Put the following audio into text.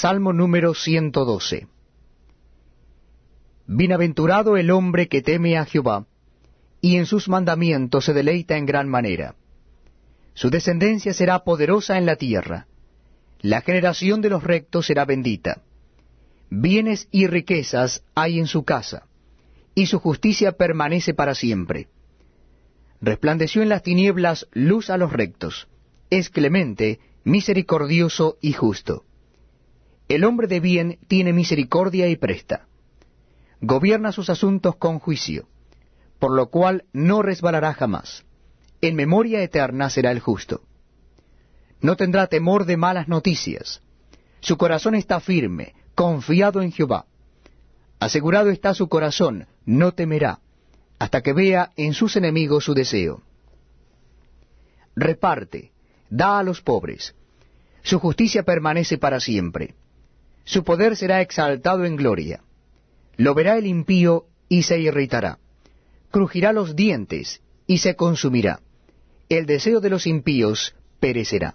Salmo número 112. Bienaventurado el hombre que teme a Jehová, y en sus mandamientos se deleita en gran manera. Su descendencia será poderosa en la tierra. La generación de los rectos será bendita. Bienes y riquezas hay en su casa, y su justicia permanece para siempre. Resplandeció en las tinieblas luz a los rectos. Es clemente, misericordioso y justo. El hombre de bien tiene misericordia y presta. Gobierna sus asuntos con juicio, por lo cual no resbalará jamás. En memoria eterna será el justo. No tendrá temor de malas noticias. Su corazón está firme, confiado en Jehová. Asegurado está su corazón, no temerá, hasta que vea en sus enemigos su deseo. Reparte, da a los pobres. Su justicia permanece para siempre su poder será exaltado en gloria. Lo verá el impío y se irritará. Crujirá los dientes y se consumirá. El deseo de los impíos perecerá.